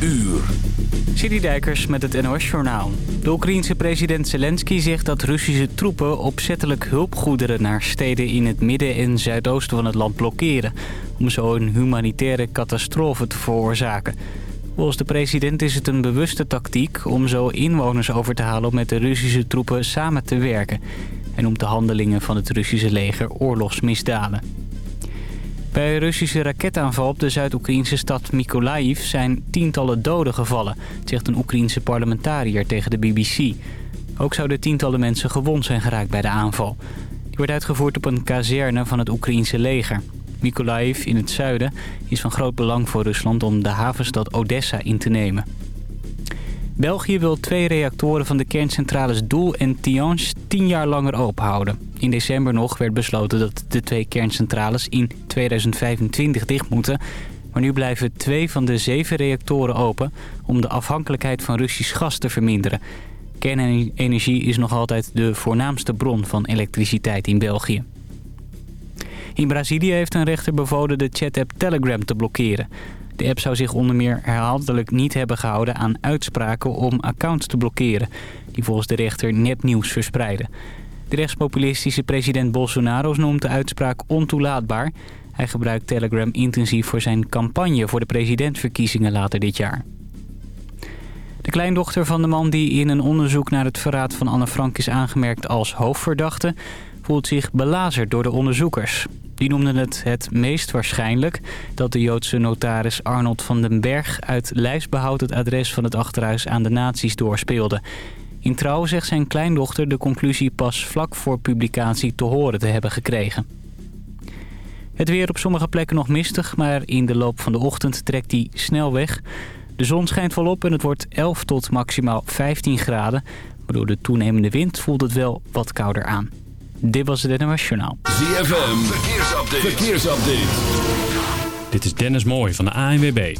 uur. Dijkers met het NOS-journaal. De Oekraïense president Zelensky zegt dat Russische troepen opzettelijk hulpgoederen naar steden in het midden en zuidoosten van het land blokkeren. Om zo een humanitaire catastrofe te veroorzaken. Volgens de president is het een bewuste tactiek om zo inwoners over te halen om met de Russische troepen samen te werken. En om de handelingen van het Russische leger oorlogsmisdaden. Bij een Russische raketaanval op de Zuid-Oekraïnse stad Mykolaiv zijn tientallen doden gevallen, zegt een Oekraïense parlementariër tegen de BBC. Ook zouden tientallen mensen gewond zijn geraakt bij de aanval. Die wordt uitgevoerd op een kazerne van het Oekraïense leger. Mykolaiv in het zuiden is van groot belang voor Rusland om de havenstad Odessa in te nemen. België wil twee reactoren van de kerncentrales Doel en Tihange tien jaar langer openhouden. In december nog werd besloten dat de twee kerncentrales in 2025 dicht moeten. Maar nu blijven twee van de zeven reactoren open om de afhankelijkheid van Russisch gas te verminderen. Kernenergie is nog altijd de voornaamste bron van elektriciteit in België. In Brazilië heeft een rechter bevolen de chat-app Telegram te blokkeren. De app zou zich onder meer herhaaldelijk niet hebben gehouden aan uitspraken om accounts te blokkeren... die volgens de rechter nepnieuws verspreiden. De rechtspopulistische president Bolsonaro noemt de uitspraak ontoelaatbaar. Hij gebruikt Telegram intensief voor zijn campagne voor de presidentverkiezingen later dit jaar. De kleindochter van de man die in een onderzoek naar het verraad van Anne Frank is aangemerkt als hoofdverdachte... voelt zich belazerd door de onderzoekers. Die noemden het het meest waarschijnlijk dat de Joodse notaris Arnold van den Berg uit lijstbehoud het adres van het achterhuis aan de nazi's doorspeelde. In Trouw zegt zijn kleindochter de conclusie pas vlak voor publicatie te horen te hebben gekregen. Het weer op sommige plekken nog mistig, maar in de loop van de ochtend trekt hij snel weg. De zon schijnt volop en het wordt 11 tot maximaal 15 graden. Maar door de toenemende wind voelt het wel wat kouder aan. Dit was het NOS Journaal. ZFM, verkeersupdate. verkeersupdate. Dit is Dennis Mooij van de ANWB.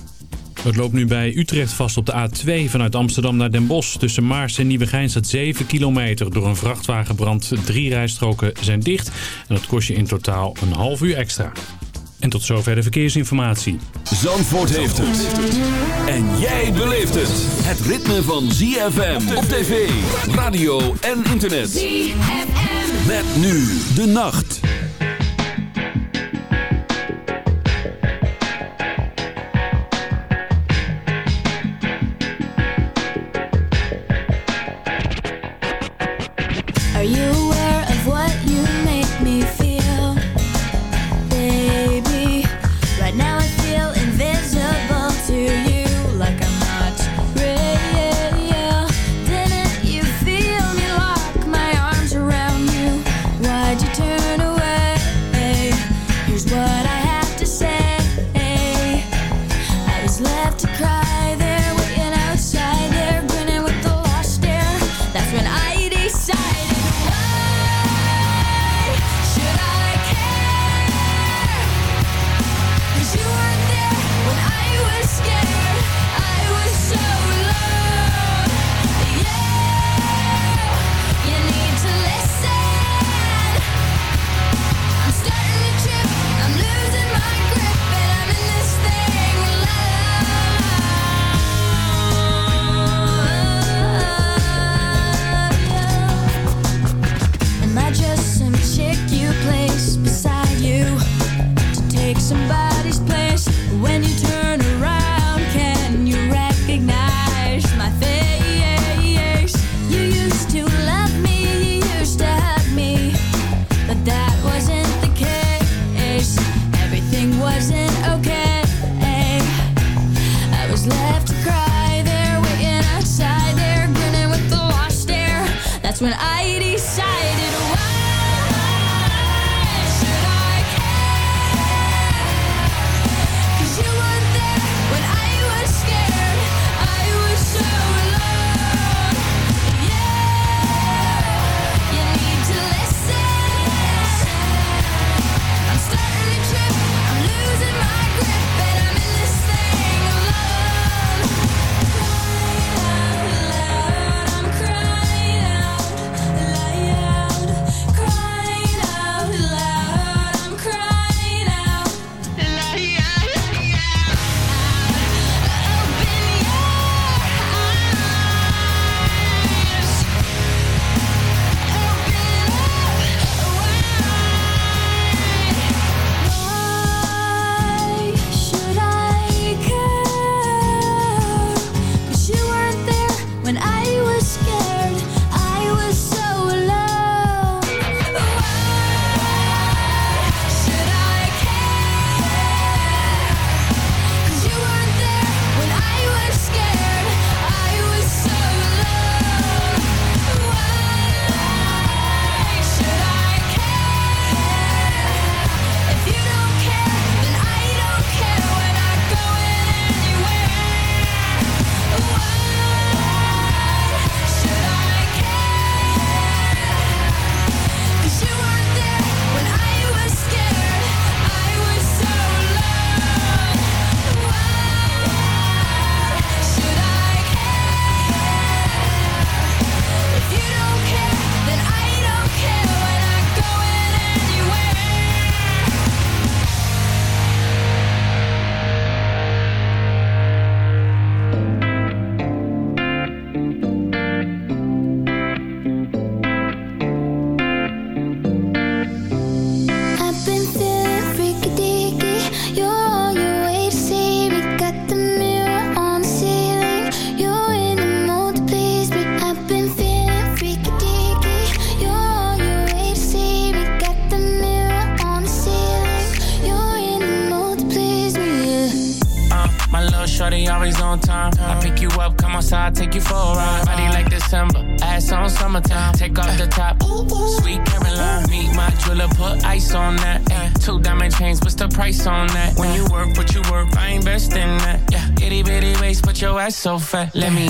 Het loopt nu bij Utrecht vast op de A2 vanuit Amsterdam naar Den Bosch. Tussen Maars en Nieuwegein staat 7 kilometer. Door een vrachtwagenbrand drie rijstroken zijn dicht. En dat kost je in totaal een half uur extra. En tot zover de verkeersinformatie. Zandvoort heeft het. En jij beleeft het. Het ritme van ZFM op tv, radio en internet. ZFM. Met nu de nacht. Let me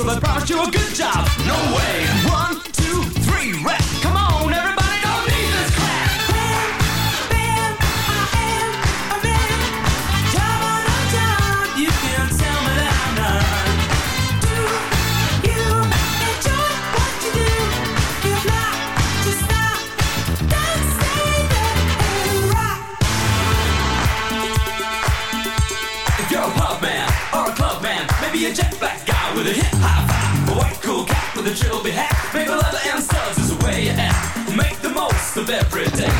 so I brought you a good you'll be happy. Make a lover and is the way you act. Make the most of every day.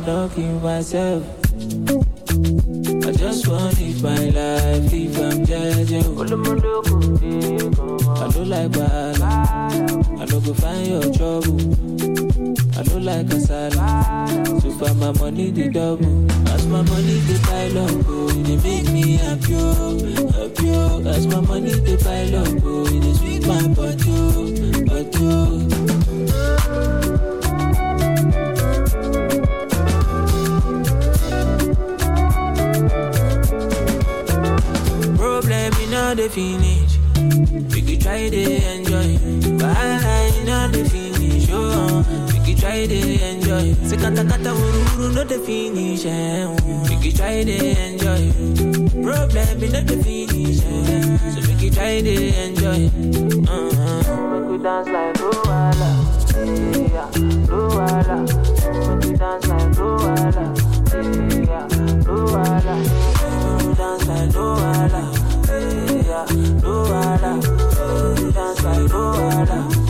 I cannot keep myself. I just want to live my life, if I'm judging. I don't like bad, I don't go find your trouble. I don't like kasala, so far my money the double. As my money the pile up, oh, it dey make me happy, happy. As my money the pile up, oh, it sweet my body, oh, oh. All the finish. We could try to enjoy. Wahala in all the finish. Oh, we could try to enjoy. Se kata kata uru uru no the finish. Eh. We could try to enjoy. Problem in all the finish. Eh. So we could try to enjoy. Uh-huh. We could dance like Luala. Yeah, Luala. We could dance like Luala. Yeah, Luala. Luala.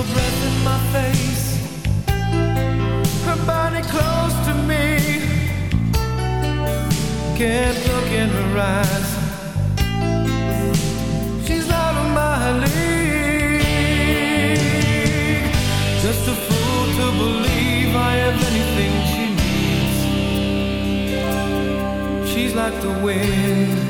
her breath in my face, her body close to me. Can't look in her eyes. She's of my league. Just a fool to believe I have anything she needs. She's like the wind.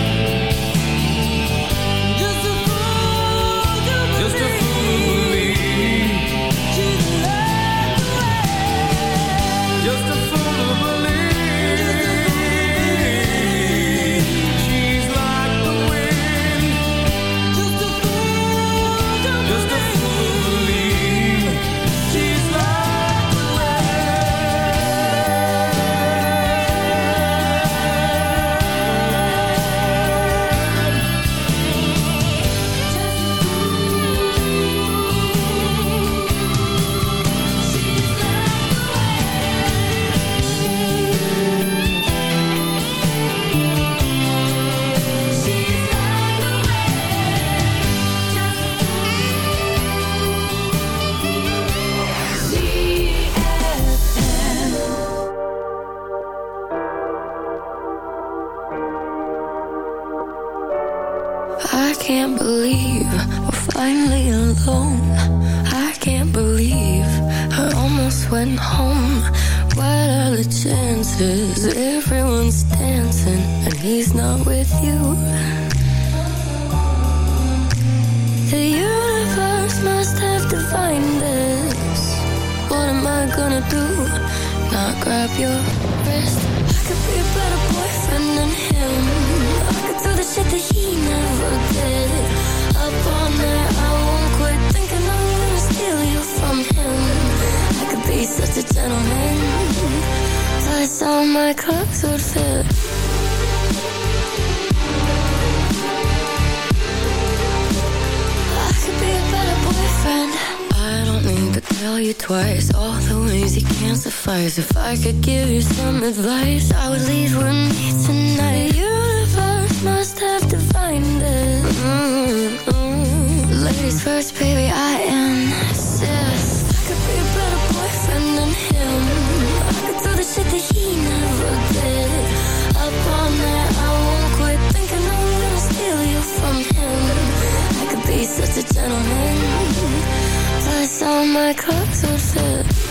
Almost home. What are the chances? Everyone's dancing and he's not with you. The universe must have defined this. What am I gonna do? Not grab your wrist. I could be a better boyfriend than him. I could do the shit that he never did. Up all night, I won't quit thinking I'm gonna steal you from him. I be such a gentleman. Plus all my clothes would fit. I could be a better boyfriend. I don't need to tell you twice all the ways you can't suffice. If I could give you some advice, I would leave with me tonight. The universe must have defined it. Mm -mm. Ladies first, baby, I insist. Shit that he never did. Up all night, I won't quit thinking I'm steal you from him. I could be such a gentleman. Plus all my clothes would fit.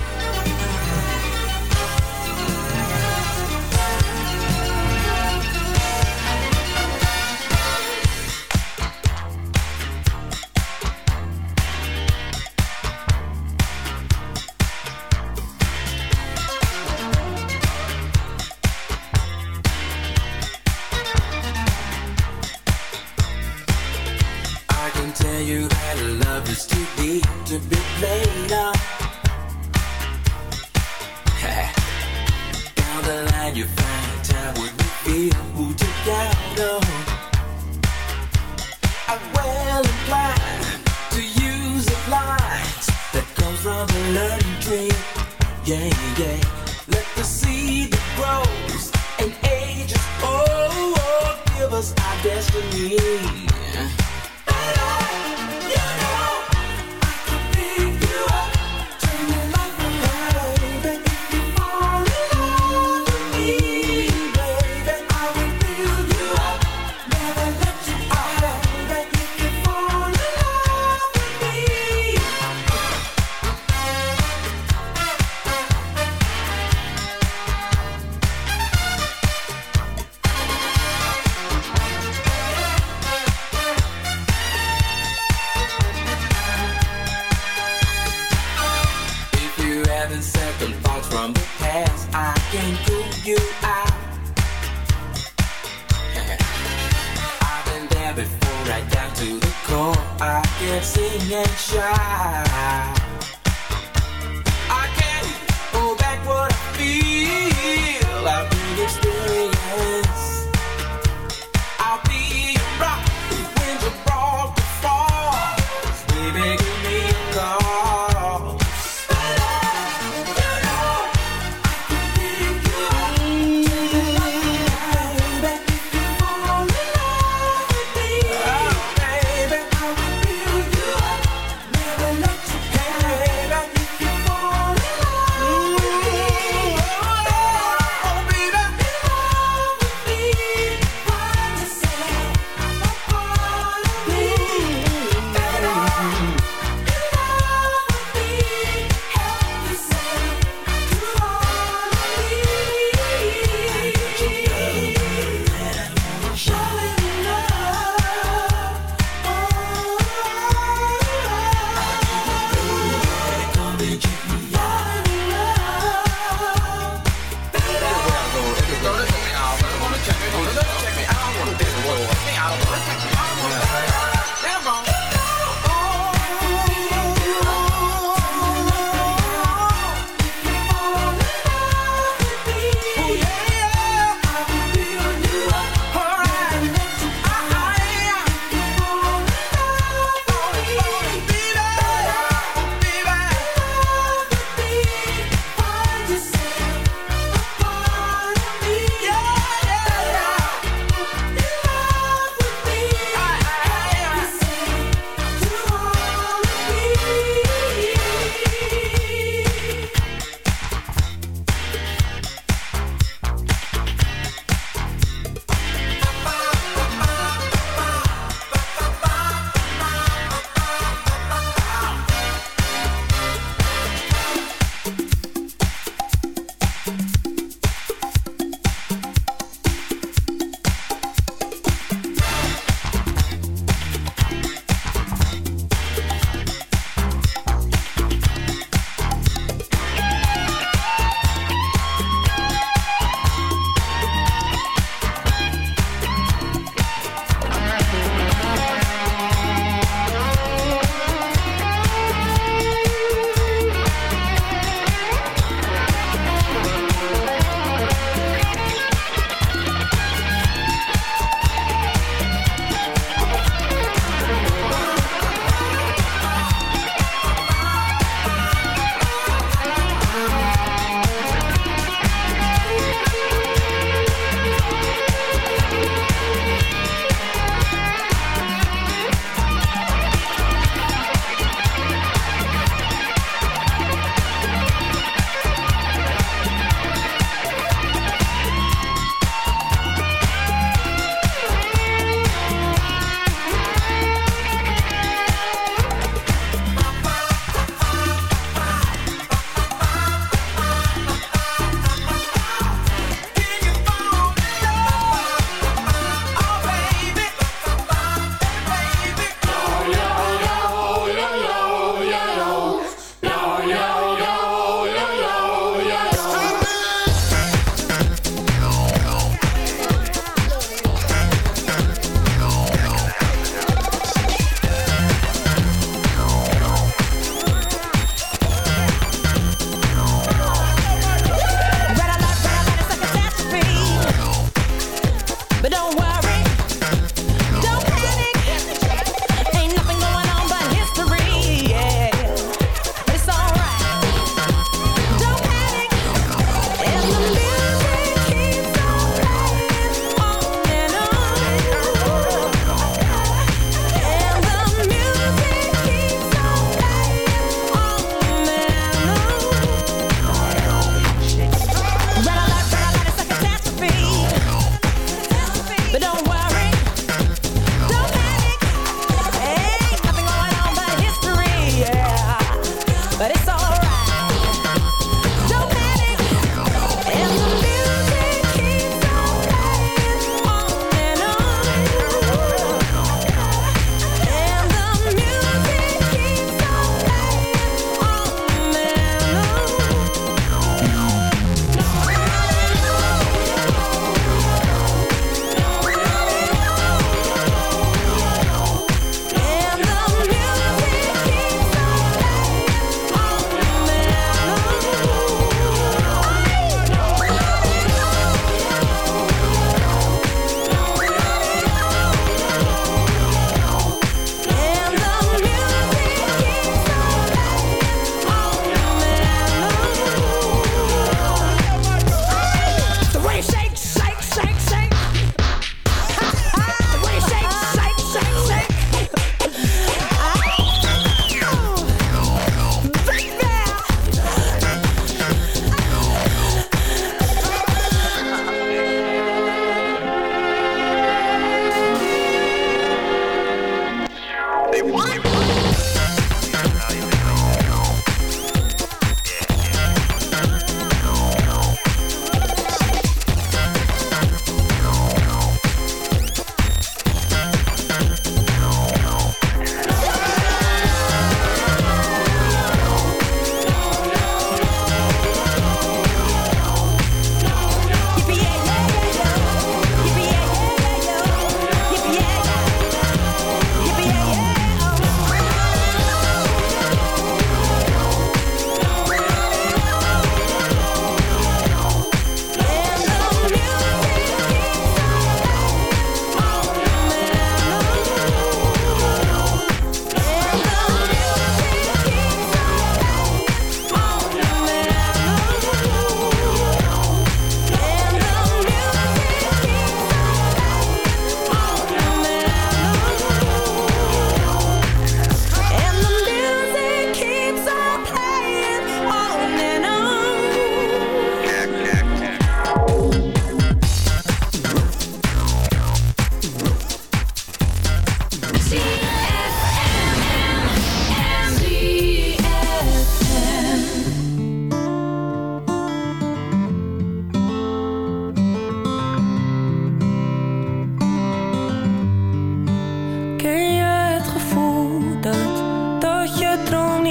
Sing and shout.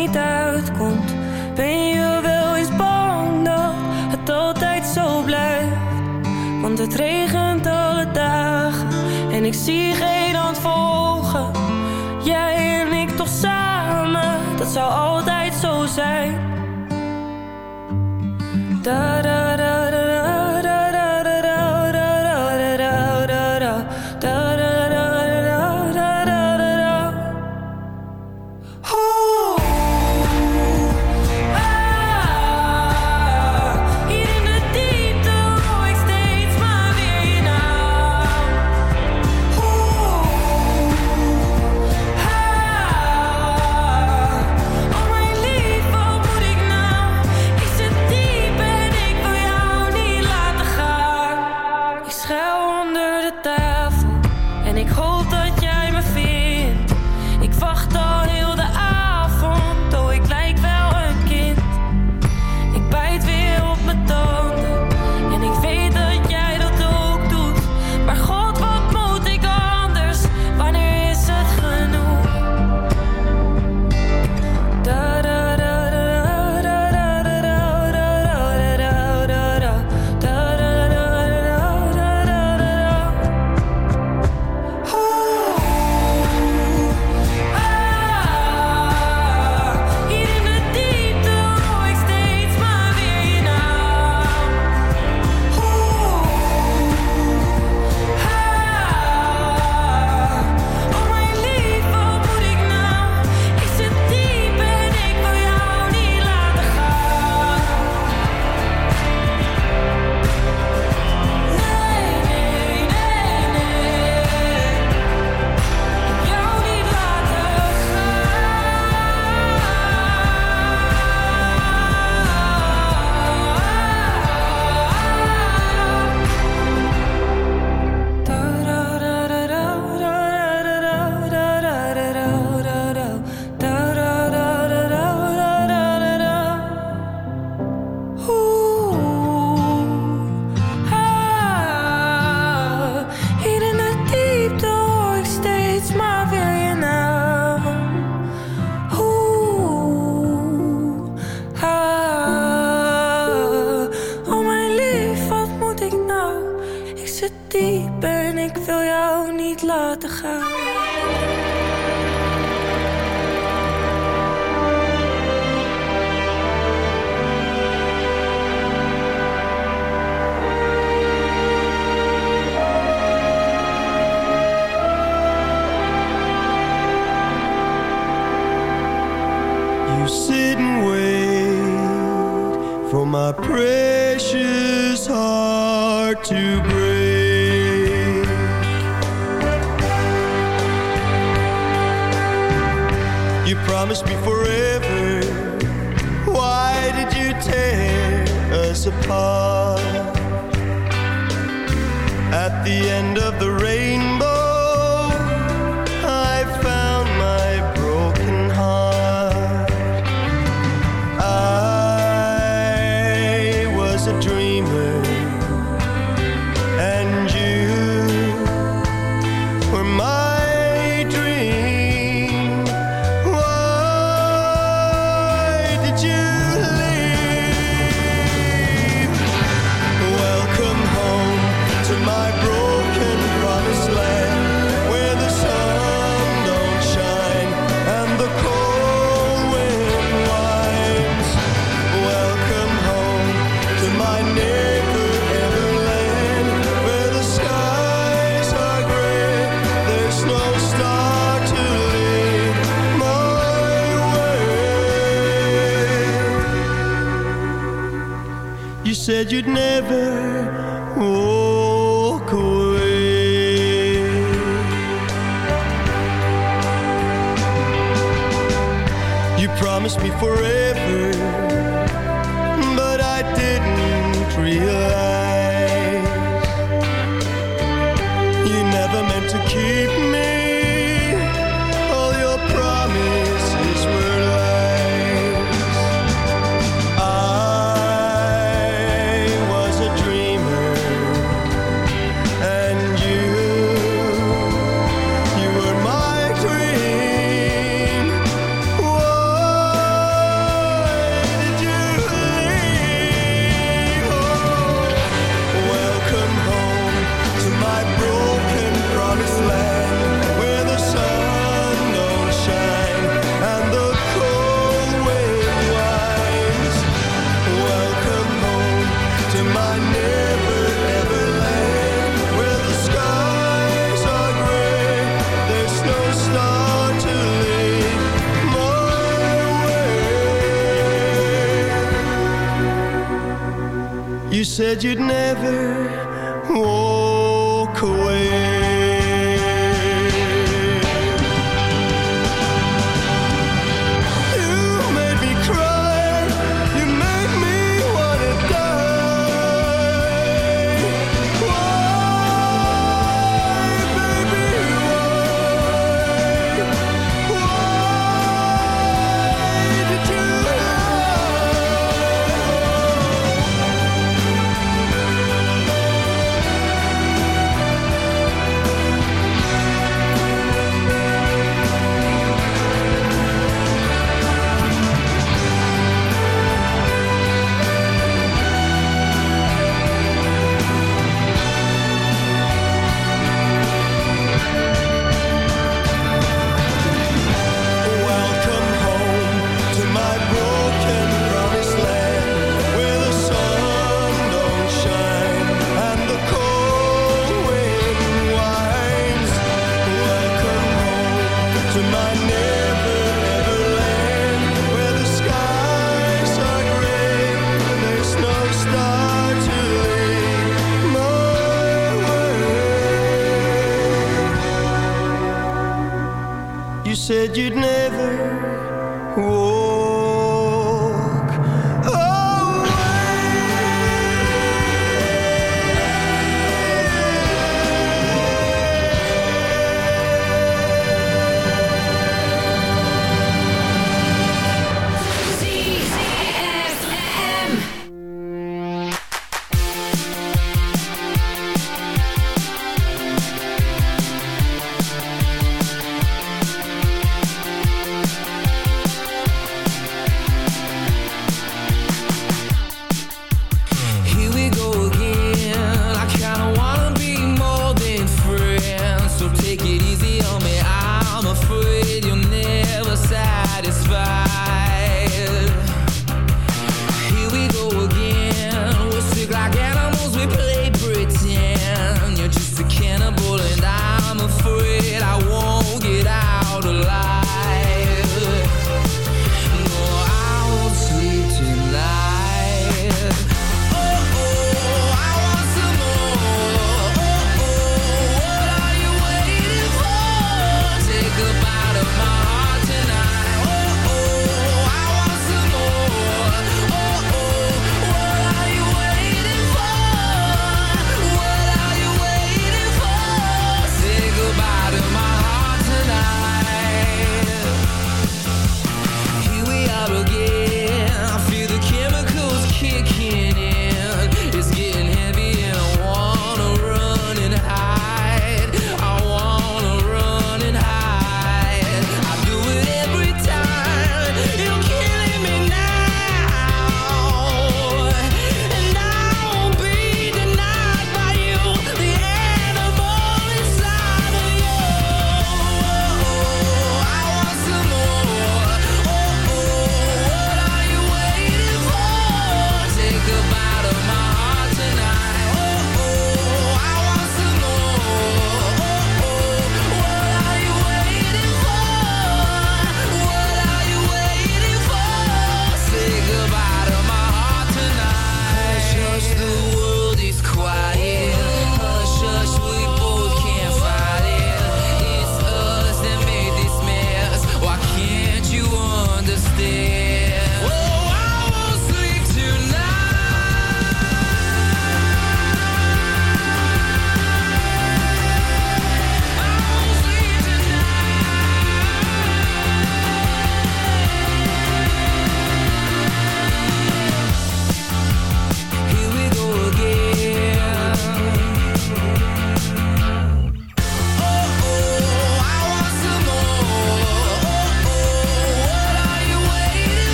niet uitkomt. Ben je wel eens bang dat het altijd zo blijft? Want het regent alle dagen en ik zie geen said you'd never walk away. Said you'd never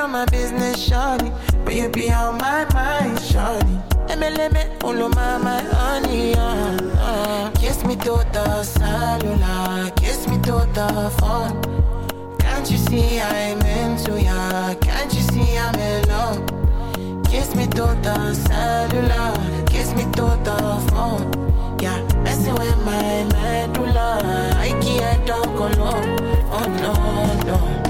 on my business, shawty. But you be on my mind, shawty. MLM, my, my honey, uh, uh. Kiss me to the cellular, kiss me to the phone. Can't you see I'm into ya? Can't you see I'm in love? Kiss me to the cellular, kiss me to the phone. Yeah, messing with my medulla. I can't talk alone. Oh no, no.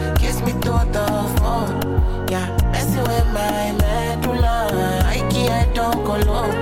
to the phone. Yeah, messing with my medulla. I can't talk alone. Oh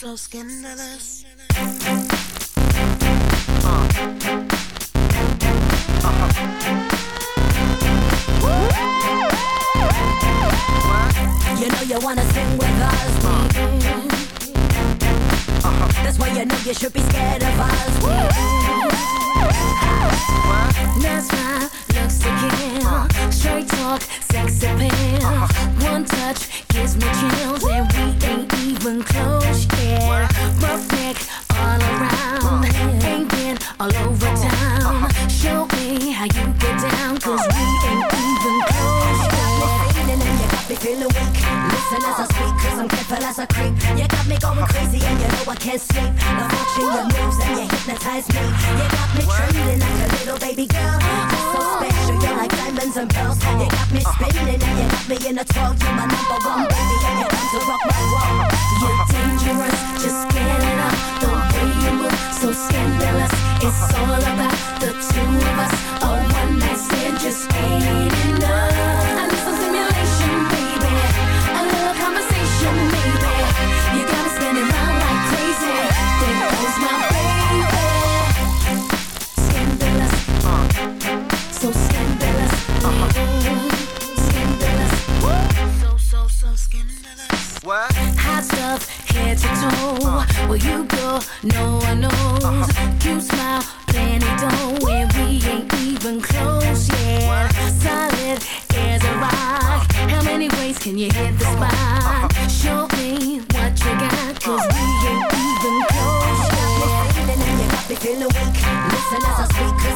so scandalous. Uh. Ah.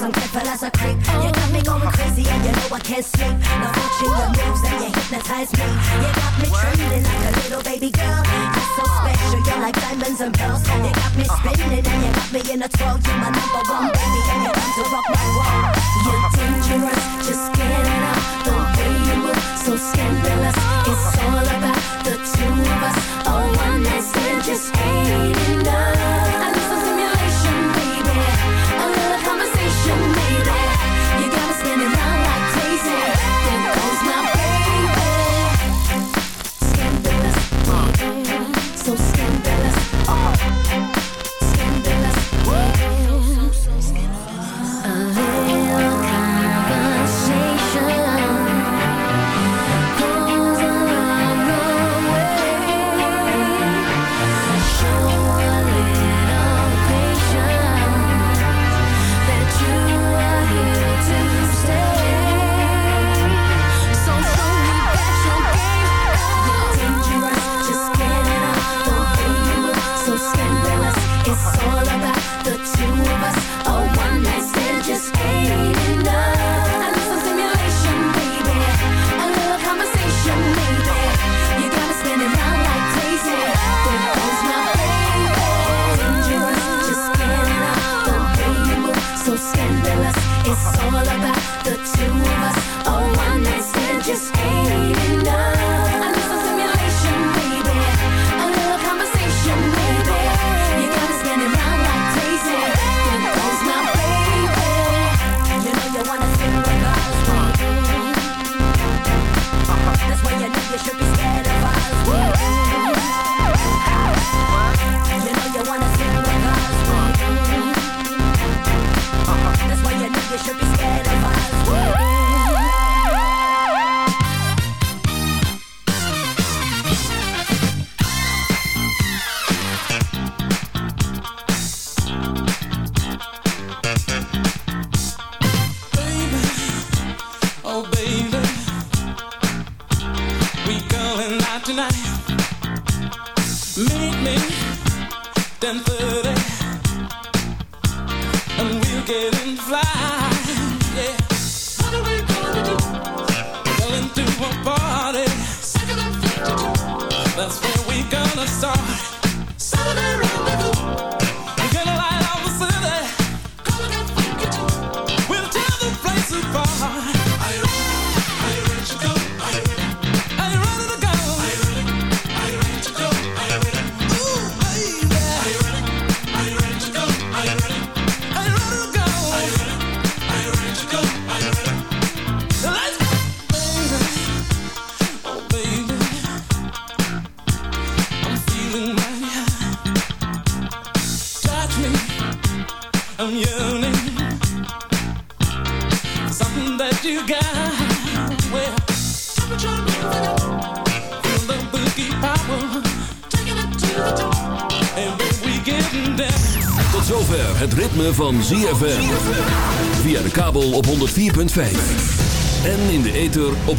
I'm playful as a creep. You got me going crazy and you know I can't sleep. The fortune, your moves, and you hypnotize me. You got me trembling like a little baby girl. You're so special, you're like diamonds and pearls. You got me spinning and you got me in a twirl. You're my number one baby and you come to rock my world. You're dangerous, just get it up. The way you move, so scandalous. It's all about the two of us. A one night stand just ain't enough.